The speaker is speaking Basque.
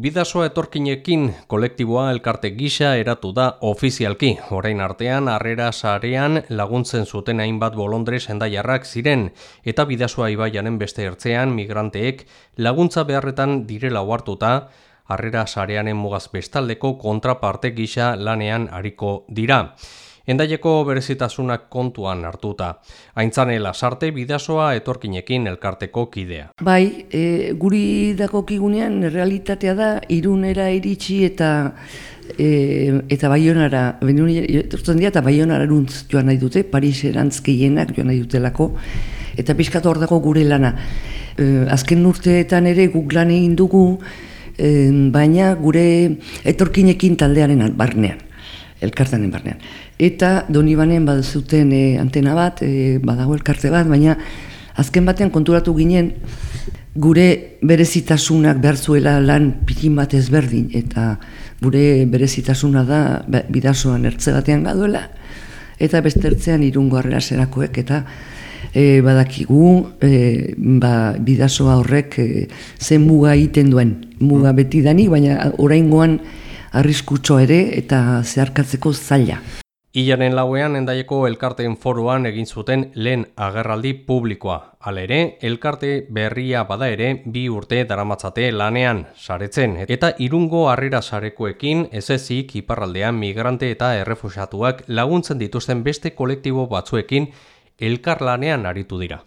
Bidasoa etorkinekin kolektiboa elkarte gisa eratu da ofizialki. Orain artean, harrera sarean laguntzen zuten hainbat bolondre sendaiarrak ziren, eta bidasoa ibaianen beste ertzean migranteek laguntza beharretan direla huartuta, harrera sareanen mugaz bestaldeko kontraparte gisa lanean hariko dira. Endaieko berezitasunak kontuan hartuta. Aintzane lasarte bidasoa etorkinekin elkarteko kidea. Bai, e, guri dako kigunean realitatea da irunera iritsi eta e, eta baionara, etortzen dira eta baionara nuntz joan nahi dute, Paris erantz gehienak joan nahi dutelako, eta pixkat hor dago gure lana. E, azken urteetan ere guk lan egin dugu, e, baina gure etorkinekin taldearen barnean elkartanen barnean. Eta doni banean baduzuten e, antena bat, e, badago elkarte bat, baina azken batean konturatu ginen gure berezitasunak behar zuela lan pikin bat ezberdin, eta gure berezitasuna da bidazoan ertze batean gaduela, eta beste ertzean irungo arrela zerakoek, eta e, badakigu e, ba, bidazoa horrek e, zen muga egiten duen, muga beti danik, baina oraingoan arriskutxo ere eta zeharkatzeko zaila. Ilaren lauean endaieko elkarteen foruan egin zuten lehen agerraldi publikoa. Halere, elkarte berria bada ere bi urte daramatzate lanean saretzen. Eta irungo harrera sarekoekin ez ezik iparraldean migrante eta errefusatuak laguntzen dituzten beste kolektibo batzuekin elkar lanean aritu dira.